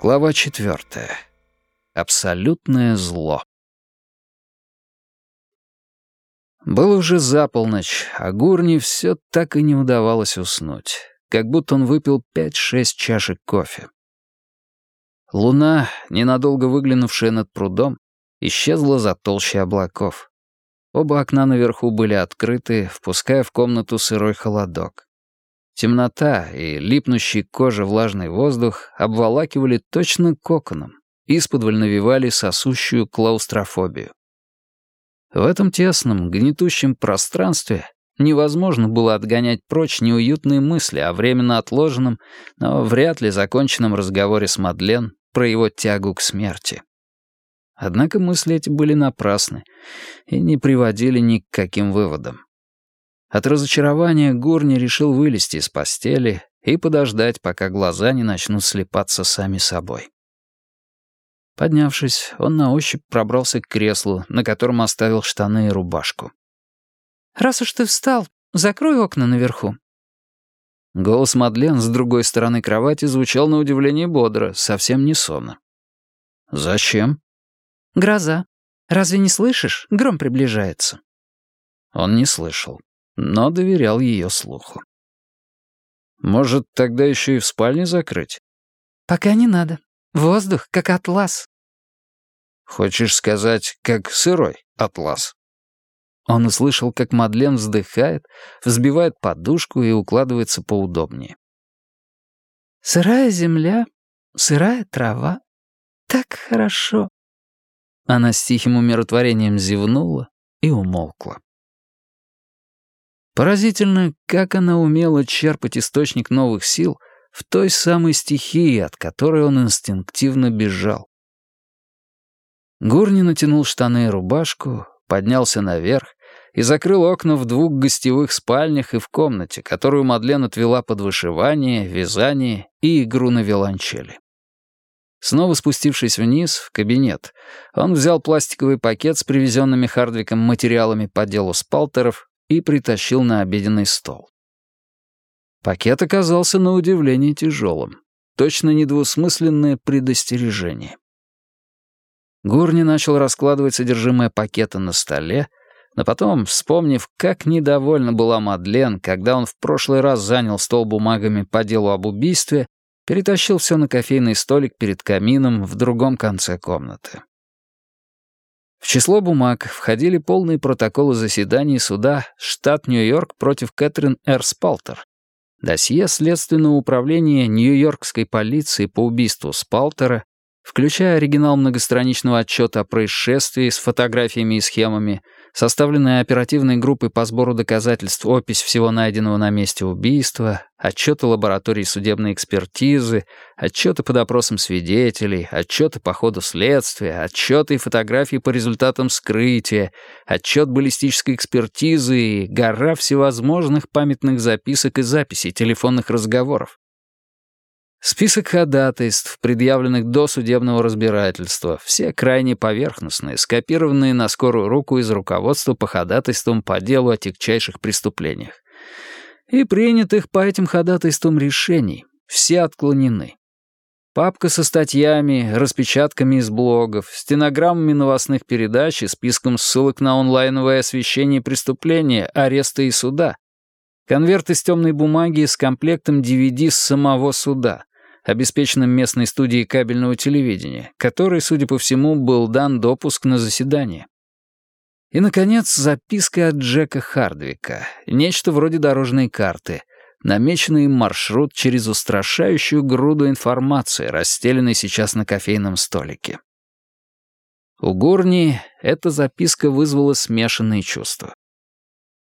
Глава четвертая. Абсолютное зло. Было уже за полночь, а Гурни все так и не удавалось уснуть, как будто он выпил пять-шесть чашек кофе. Луна, ненадолго выглянувшая над прудом, исчезла за толщей облаков. Оба окна наверху были открыты, впуская в комнату сырой холодок. Темнота и липнущий к коже влажный воздух обволакивали точно коконом, исподволь навевали сосущую клаустрофобию. В этом тесном, гнетущем пространстве невозможно было отгонять прочь неуютные мысли о временно отложенном, но вряд ли законченном разговоре с Мадлен про его тягу к смерти. Однако мысли эти были напрасны и не приводили ни к каким выводам. От разочарования Гурни решил вылезти из постели и подождать, пока глаза не начнут слепаться сами собой. Поднявшись, он на ощупь пробрался к креслу, на котором оставил штаны и рубашку. «Раз уж ты встал, закрой окна наверху». Голос Мадлен с другой стороны кровати звучал на удивление бодро, совсем не сонно. «Зачем?» «Гроза. Разве не слышишь? Гром приближается». Он не слышал но доверял ее слуху. «Может, тогда еще и в спальне закрыть?» «Пока не надо. Воздух, как атлас». «Хочешь сказать, как сырой атлас?» Он услышал, как Мадлен вздыхает, взбивает подушку и укладывается поудобнее. «Сырая земля, сырая трава. Так хорошо». Она с тихим умиротворением зевнула и умолкла. Поразительно, как она умела черпать источник новых сил в той самой стихии, от которой он инстинктивно бежал. Гурни натянул штаны и рубашку, поднялся наверх и закрыл окна в двух гостевых спальнях и в комнате, которую Мадлен отвела под вышивание, вязание и игру на виолончели. Снова спустившись вниз, в кабинет, он взял пластиковый пакет с привезенными Хардвиком материалами по делу спалтеров и притащил на обеденный стол. Пакет оказался на удивление тяжелым. Точно недвусмысленное предостережение. Гурни начал раскладывать содержимое пакета на столе, но потом, вспомнив, как недовольна была Мадлен, когда он в прошлый раз занял стол бумагами по делу об убийстве, перетащил все на кофейный столик перед камином в другом конце комнаты. В число бумаг входили полные протоколы заседаний суда штат Нью-Йорк против Кэтрин Р. Спалтер, досье Следственного управления Нью-Йоркской полиции по убийству Спалтера, включая оригинал многостраничного отчета о происшествии с фотографиями и схемами, составленная оперативной группой по сбору доказательств опись всего найденного на месте убийства, отчеты лаборатории судебной экспертизы, отчеты по допросам свидетелей, отчеты по ходу следствия, отчеты и фотографии по результатам вскрытия, отчет баллистической экспертизы и гора всевозможных памятных записок и записей телефонных разговоров. Список ходатайств, предъявленных до судебного разбирательства, все крайне поверхностные, скопированные на скорую руку из руководства по ходатайствам по делу о тягчайших преступлениях. И принятых по этим ходатайствам решений, все отклонены. Папка со статьями, распечатками из блогов, стенограммами новостных передач и списком ссылок на онлайновое освещение преступления, ареста и суда. Конверт из темной бумаги с комплектом DVD с самого суда — обеспеченным местной студией кабельного телевидения, которой, судя по всему, был дан допуск на заседание. И, наконец, записка от Джека Хардвика, нечто вроде дорожной карты, намеченный маршрут через устрашающую груду информации, расстеленной сейчас на кофейном столике. У Гурни эта записка вызвала смешанные чувства.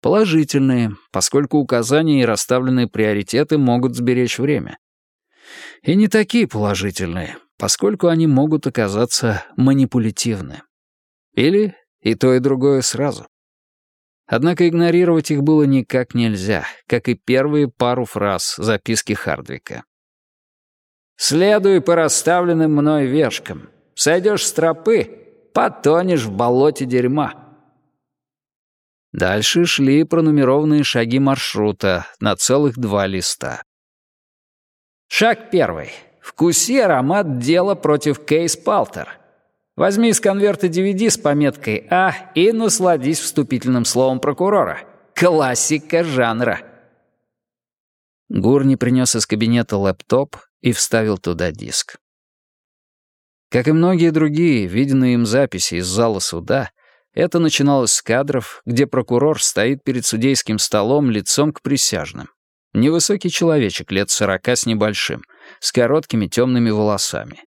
Положительные, поскольку указания и расставленные приоритеты могут сберечь время. И не такие положительные, поскольку они могут оказаться манипулятивны. Или и то, и другое сразу. Однако игнорировать их было никак нельзя, как и первые пару фраз записки Хардвика. «Следуй по расставленным мной вешкам. Сойдешь с тропы, потонешь в болоте дерьма». Дальше шли пронумерованные шаги маршрута на целых два листа. Шаг первый. Вкуси аромат дела против Кейс Палтер. Возьми из конверта DVD с пометкой «А» и насладись вступительным словом прокурора. Классика жанра. Гурни принес из кабинета лэптоп и вставил туда диск. Как и многие другие, виденные им записи из зала суда, это начиналось с кадров, где прокурор стоит перед судейским столом лицом к присяжным. Невысокий человечек лет сорока с небольшим, с короткими темными волосами.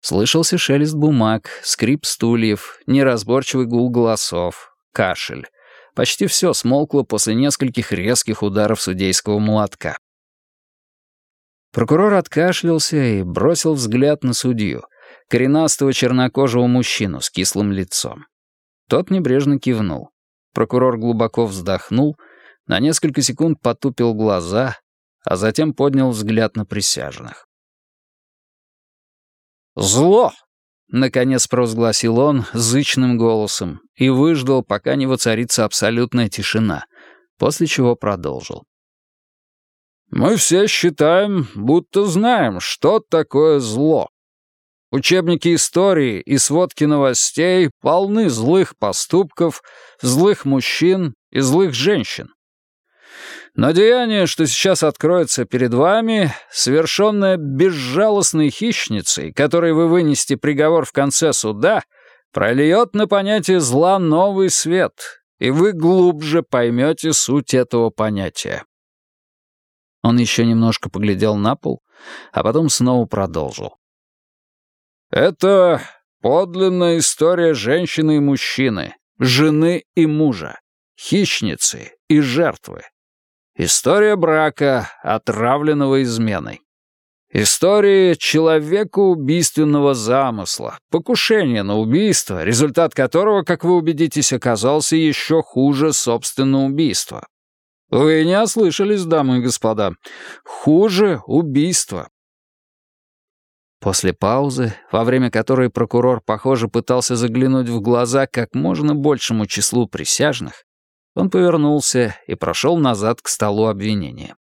Слышался шелест бумаг, скрип стульев, неразборчивый гул голосов, кашель. Почти все смолкло после нескольких резких ударов судейского молотка. Прокурор откашлялся и бросил взгляд на судью, коренастого чернокожего мужчину с кислым лицом. Тот небрежно кивнул. Прокурор глубоко вздохнул, на несколько секунд потупил глаза, а затем поднял взгляд на присяжных. «Зло!» — наконец провозгласил он зычным голосом и выждал, пока не воцарится абсолютная тишина, после чего продолжил. «Мы все считаем, будто знаем, что такое зло. Учебники истории и сводки новостей полны злых поступков, злых мужчин и злых женщин. Но деяние, что сейчас откроется перед вами, совершенное безжалостной хищницей, которой вы вынесете приговор в конце суда, прольет на понятие зла новый свет, и вы глубже поймете суть этого понятия. Он еще немножко поглядел на пол, а потом снова продолжил. «Это подлинная история женщины и мужчины, жены и мужа, хищницы и жертвы. История брака, отравленного изменой. История человека-убийственного замысла, покушения на убийство, результат которого, как вы убедитесь, оказался еще хуже собственного убийства. Вы не ослышались, дамы и господа. Хуже убийства. После паузы, во время которой прокурор, похоже, пытался заглянуть в глаза как можно большему числу присяжных, он повернулся и прошел назад к столу обвинения.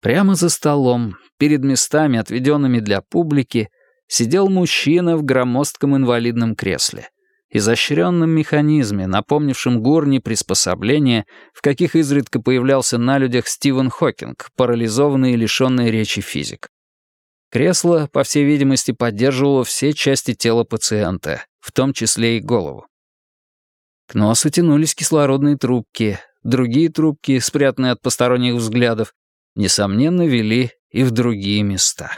Прямо за столом, перед местами, отведенными для публики, сидел мужчина в громоздком инвалидном кресле, изощренном механизме, напомнившем горни приспособления, в каких изредка появлялся на людях Стивен Хокинг, парализованный и лишенный речи физик. Кресло, по всей видимости, поддерживало все части тела пациента, в том числе и голову. К носу тянулись кислородные трубки, другие трубки, спрятанные от посторонних взглядов, несомненно, вели и в другие места.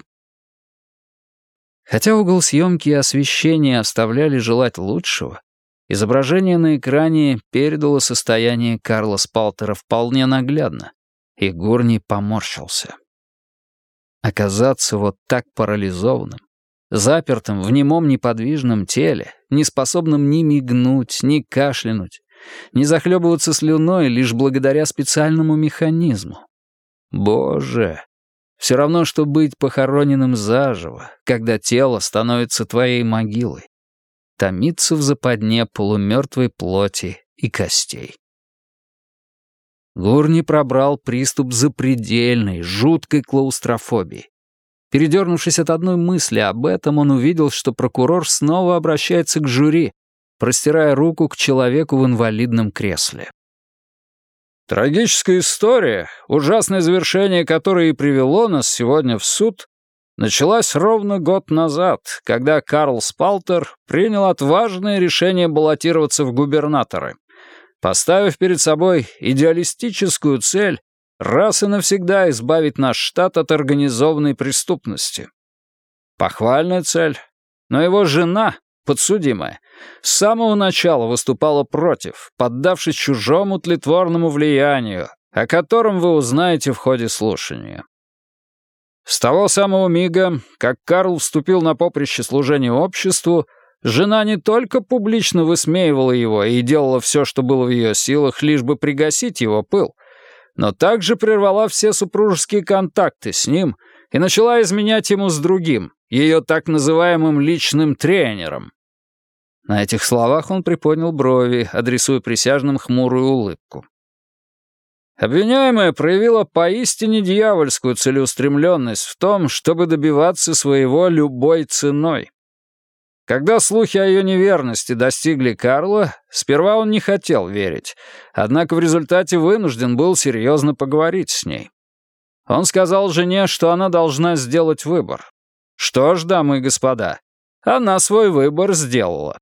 Хотя угол съемки и освещения оставляли желать лучшего, изображение на экране передало состояние Карла Спалтера вполне наглядно, и Гурни поморщился. Оказаться вот так парализованным, запертым в немом неподвижном теле, не способным ни мигнуть, ни кашлянуть, не захлебываться слюной лишь благодаря специальному механизму. Боже, все равно, что быть похороненным заживо, когда тело становится твоей могилой. Томиться в западне полумертвой плоти и костей. Гурни пробрал приступ запредельной, жуткой клаустрофобии. Передернувшись от одной мысли об этом, он увидел, что прокурор снова обращается к жюри, простирая руку к человеку в инвалидном кресле. Трагическая история, ужасное завершение которой и привело нас сегодня в суд, началась ровно год назад, когда Карл Спалтер принял отважное решение баллотироваться в губернаторы, поставив перед собой идеалистическую цель раз и навсегда избавить наш штат от организованной преступности. Похвальная цель, но его жена, подсудимая, с самого начала выступала против, поддавшись чужому тлетворному влиянию, о котором вы узнаете в ходе слушания. С того самого мига, как Карл вступил на поприще служения обществу, жена не только публично высмеивала его и делала все, что было в ее силах, лишь бы пригасить его пыл, но также прервала все супружеские контакты с ним и начала изменять ему с другим, ее так называемым личным тренером. На этих словах он приподнял брови, адресуя присяжным хмурую улыбку. Обвиняемая проявила поистине дьявольскую целеустремленность в том, чтобы добиваться своего любой ценой. Когда слухи о ее неверности достигли Карла, сперва он не хотел верить, однако в результате вынужден был серьезно поговорить с ней. Он сказал жене, что она должна сделать выбор. Что ж, дамы и господа, она свой выбор сделала.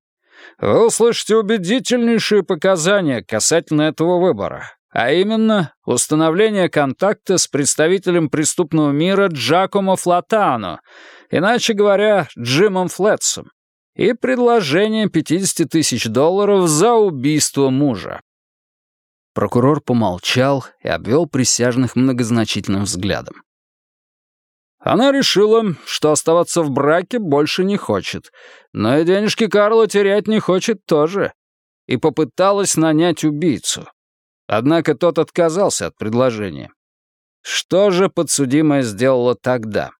Вы услышите убедительнейшие показания касательно этого выбора, а именно установление контакта с представителем преступного мира Джакомо Флатано, иначе говоря, Джимом Флетсом, и предложение 50 тысяч долларов за убийство мужа. Прокурор помолчал и обвел присяжных многозначительным взглядом. Она решила, что оставаться в браке больше не хочет, но и денежки Карла терять не хочет тоже, и попыталась нанять убийцу. Однако тот отказался от предложения. Что же подсудимая сделала тогда?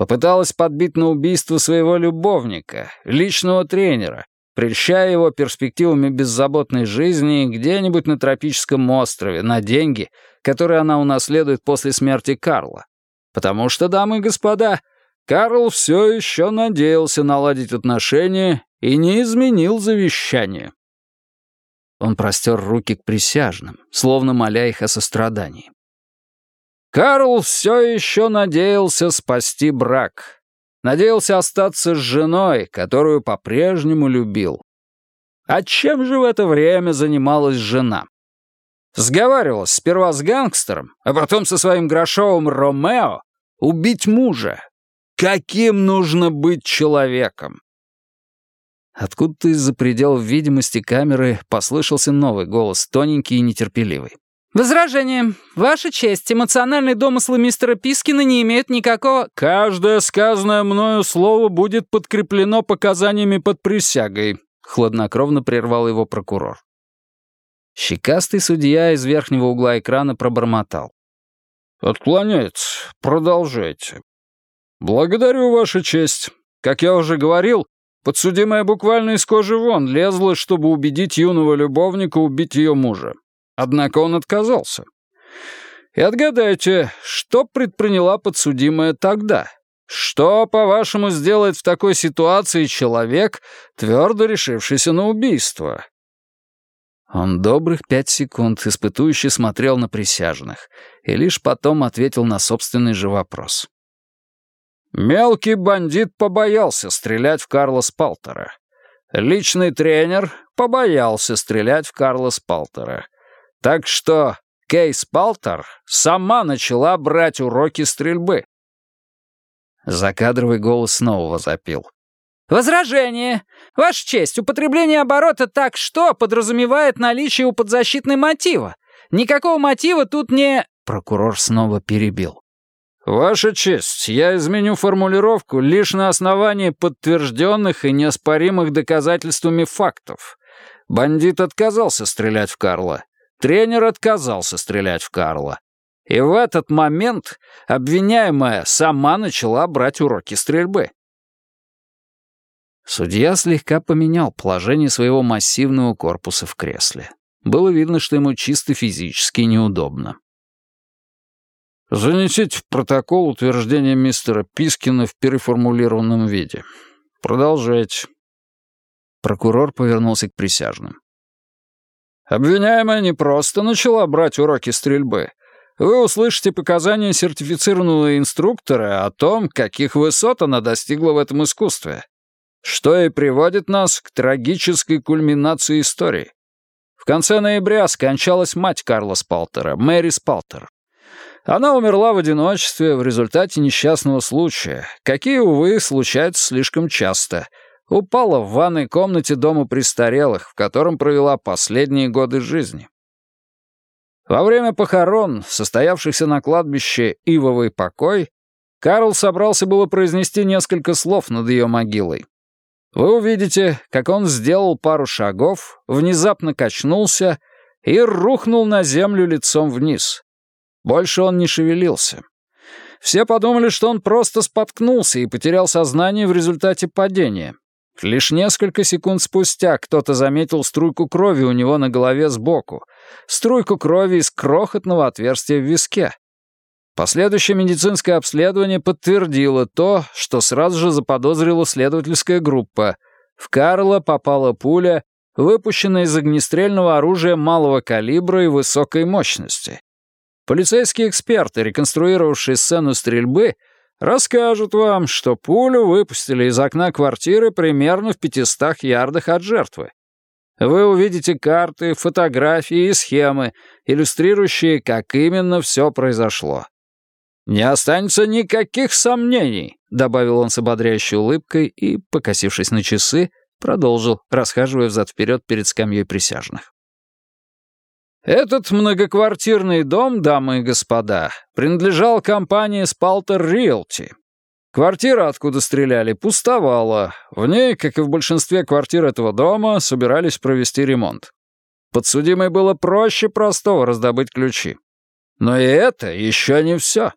Попыталась подбить на убийство своего любовника, личного тренера, прельщая его перспективами беззаботной жизни где-нибудь на тропическом острове, на деньги, которые она унаследует после смерти Карла. Потому что, дамы и господа, Карл все еще надеялся наладить отношения и не изменил завещание. Он простер руки к присяжным, словно моля их о сострадании. Карл все еще надеялся спасти брак. Надеялся остаться с женой, которую по-прежнему любил. А чем же в это время занималась жена? Сговаривалась сперва с гангстером, а потом со своим грошовым Ромео убить мужа. Каким нужно быть человеком? Откуда-то из-за пределов видимости камеры послышался новый голос, тоненький и нетерпеливый. «Возражение. Ваша честь, эмоциональные домыслы мистера Пискина не имеют никакого...» «Каждое сказанное мною слово будет подкреплено показаниями под присягой», — хладнокровно прервал его прокурор. Щекастый судья из верхнего угла экрана пробормотал. «Отклоняется. Продолжайте». «Благодарю, Ваша честь. Как я уже говорил, подсудимая буквально из кожи вон лезла, чтобы убедить юного любовника убить ее мужа. Однако он отказался. И отгадайте, что предприняла подсудимая тогда? Что, по-вашему, сделает в такой ситуации человек, твердо решившийся на убийство? Он добрых пять секунд испытующе смотрел на присяжных и лишь потом ответил на собственный же вопрос. Мелкий бандит побоялся стрелять в Карла Спалтера. Личный тренер побоялся стрелять в Карла Спалтера. Так что Кейс Палтер сама начала брать уроки стрельбы. Закадровый голос снова возопил. «Возражение! Ваша честь, употребление оборота «так что» подразумевает наличие у подзащитной мотива. Никакого мотива тут не...» Прокурор снова перебил. «Ваша честь, я изменю формулировку лишь на основании подтвержденных и неоспоримых доказательствами фактов. Бандит отказался стрелять в Карла. Тренер отказался стрелять в Карла. И в этот момент обвиняемая сама начала брать уроки стрельбы. Судья слегка поменял положение своего массивного корпуса в кресле. Было видно, что ему чисто физически неудобно. «Занесите в протокол утверждение мистера Пискина в переформулированном виде. Продолжайте». Прокурор повернулся к присяжным. Обвиняемая не просто начала брать уроки стрельбы. Вы услышите показания сертифицированного инструктора о том, каких высот она достигла в этом искусстве. Что и приводит нас к трагической кульминации истории. В конце ноября скончалась мать Карла Спалтера, Мэри Спалтер. Она умерла в одиночестве в результате несчастного случая, какие, увы, случаются слишком часто — Упала в ванной комнате дома престарелых, в котором провела последние годы жизни. Во время похорон, состоявшихся на кладбище Ивовый покой, Карл собрался было произнести несколько слов над ее могилой. Вы увидите, как он сделал пару шагов, внезапно качнулся и рухнул на землю лицом вниз. Больше он не шевелился. Все подумали, что он просто споткнулся и потерял сознание в результате падения. Лишь несколько секунд спустя кто-то заметил струйку крови у него на голове сбоку, струйку крови из крохотного отверстия в виске. Последующее медицинское обследование подтвердило то, что сразу же заподозрила следовательская группа. В Карла попала пуля, выпущенная из огнестрельного оружия малого калибра и высокой мощности. Полицейские эксперты, реконструировавшие сцену стрельбы, расскажут вам, что пулю выпустили из окна квартиры примерно в 500 ярдах от жертвы. Вы увидите карты, фотографии и схемы, иллюстрирующие, как именно все произошло. «Не останется никаких сомнений», — добавил он с ободряющей улыбкой и, покосившись на часы, продолжил, расхаживая взад-вперед перед скамьей присяжных. Этот многоквартирный дом, дамы и господа, принадлежал компании Spalter Realty. Квартира, откуда стреляли, пустовала. В ней, как и в большинстве квартир этого дома, собирались провести ремонт. Подсудимой было проще простого раздобыть ключи. Но и это еще не все.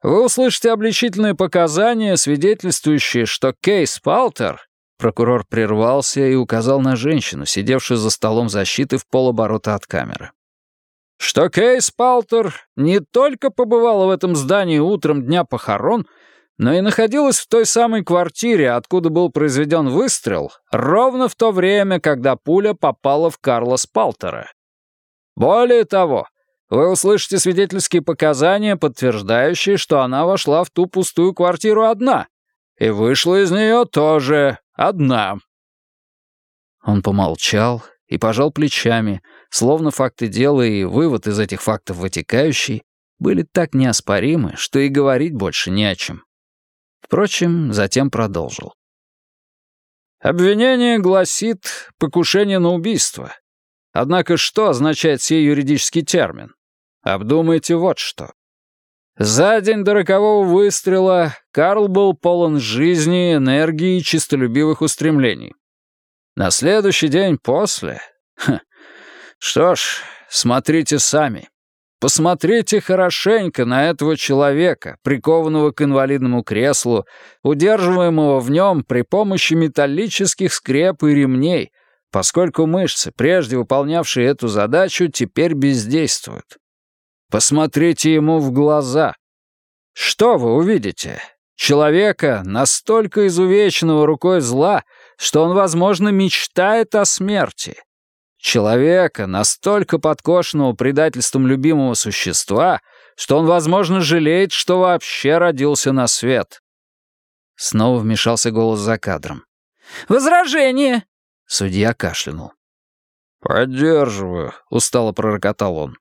Вы услышите обличительные показания, свидетельствующие, что Кейс Палтер... Прокурор прервался и указал на женщину, сидевшую за столом защиты в полоборота от камеры что Кейс Палтер не только побывала в этом здании утром дня похорон, но и находилась в той самой квартире, откуда был произведен выстрел, ровно в то время, когда пуля попала в Карла Спалтера. Более того, вы услышите свидетельские показания, подтверждающие, что она вошла в ту пустую квартиру одна, и вышла из нее тоже одна. Он помолчал и пожал плечами, словно факты дела и вывод из этих фактов вытекающий были так неоспоримы, что и говорить больше не о чем. Впрочем, затем продолжил. Обвинение гласит «покушение на убийство». Однако что означает сей юридический термин? Обдумайте вот что. За день до рокового выстрела Карл был полон жизни, энергии и чистолюбивых устремлений. На следующий день после... Ха, что ж, смотрите сами. Посмотрите хорошенько на этого человека, прикованного к инвалидному креслу, удерживаемого в нем при помощи металлических скреп и ремней, поскольку мышцы, прежде выполнявшие эту задачу, теперь бездействуют. Посмотрите ему в глаза. Что вы увидите? Человека, настолько изувеченного рукой зла, что он, возможно, мечтает о смерти. Человека, настолько подкошенного предательством любимого существа, что он, возможно, жалеет, что вообще родился на свет. Снова вмешался голос за кадром. «Возражение!» Судья кашлянул. «Поддерживаю», — устало пророкотал он.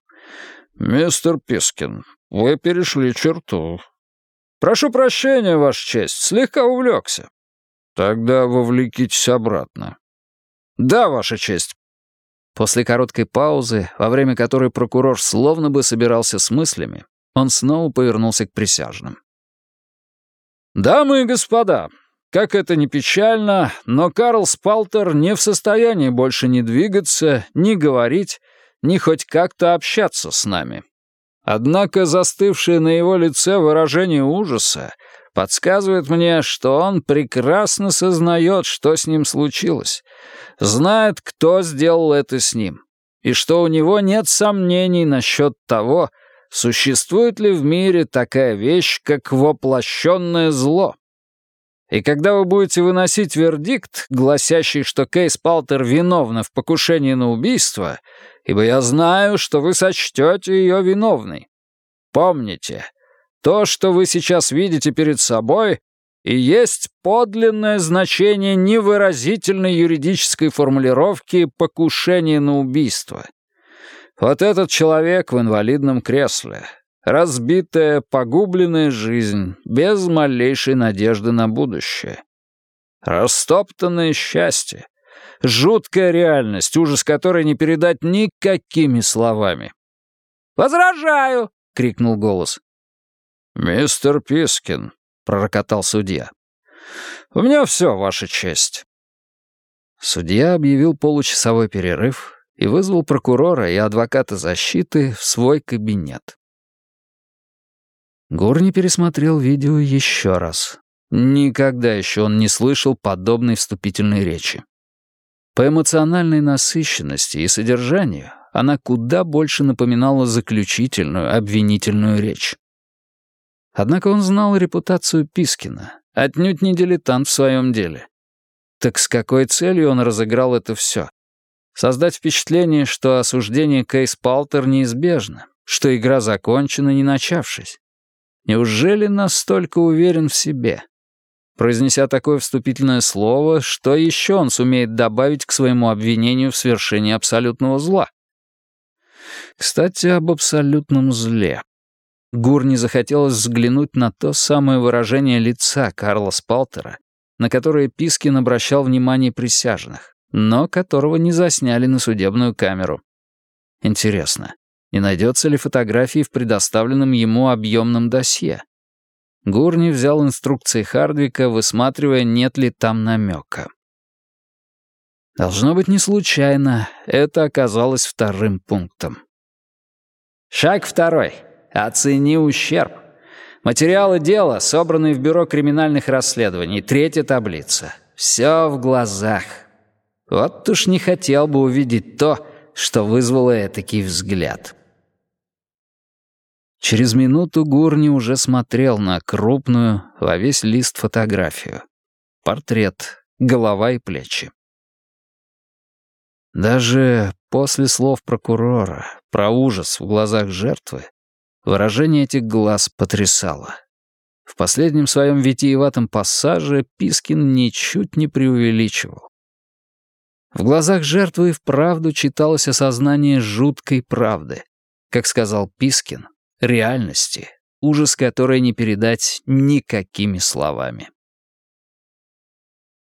«Мистер Пискин, вы перешли черту. Прошу прощения, Ваша честь, слегка увлекся. Тогда вовлекитесь обратно. Да, Ваша честь. После короткой паузы, во время которой прокурор словно бы собирался с мыслями, он снова повернулся к присяжным. «Дамы и господа, как это ни печально, но Карл Спалтер не в состоянии больше ни двигаться, ни говорить, ни хоть как-то общаться с нами. Однако застывшее на его лице выражение ужаса подсказывает мне, что он прекрасно сознает, что с ним случилось, знает, кто сделал это с ним, и что у него нет сомнений насчет того, существует ли в мире такая вещь, как воплощенное зло. И когда вы будете выносить вердикт, гласящий, что Кейс Палтер виновна в покушении на убийство, ибо я знаю, что вы сочтете ее виновной, помните, то, что вы сейчас видите перед собой, и есть подлинное значение невыразительной юридической формулировки «покушение на убийство». Вот этот человек в инвалидном кресле. Разбитая, погубленная жизнь, без малейшей надежды на будущее. Растоптанное счастье. Жуткая реальность, ужас которой не передать никакими словами. «Возражаю!» — крикнул голос. «Мистер Пискин», — пророкотал судья. «У меня все, Ваша честь». Судья объявил получасовой перерыв и вызвал прокурора и адвоката защиты в свой кабинет. Гурни пересмотрел видео еще раз. Никогда еще он не слышал подобной вступительной речи. По эмоциональной насыщенности и содержанию она куда больше напоминала заключительную обвинительную речь. Однако он знал репутацию Пискина, отнюдь не дилетант в своем деле. Так с какой целью он разыграл это все? Создать впечатление, что осуждение Кейс Палтер неизбежно, что игра закончена, не начавшись. Неужели настолько уверен в себе? Произнеся такое вступительное слово, что еще он сумеет добавить к своему обвинению в свершении абсолютного зла? Кстати, об абсолютном зле. Гурни захотелось взглянуть на то самое выражение лица Карла Спалтера, на которое Пискин обращал внимание присяжных, но которого не засняли на судебную камеру. Интересно, не найдется ли фотографии в предоставленном ему объемном досье? Гурни взял инструкции Хардвика, высматривая, нет ли там намека. Должно быть не случайно, это оказалось вторым пунктом. Шаг второй. Оцени ущерб. Материалы дела, собранные в Бюро криминальных расследований, третья таблица. Все в глазах. Вот уж не хотел бы увидеть то, что вызвало этакий взгляд. Через минуту Гурни уже смотрел на крупную, во весь лист фотографию. Портрет, голова и плечи. Даже после слов прокурора про ужас в глазах жертвы, выражение этих глаз потрясало. В последнем своем витиеватом пассаже Пискин ничуть не преувеличивал. В глазах жертвы вправду читалось осознание жуткой правды. Как сказал Пискин, реальности, ужас которой не передать никакими словами.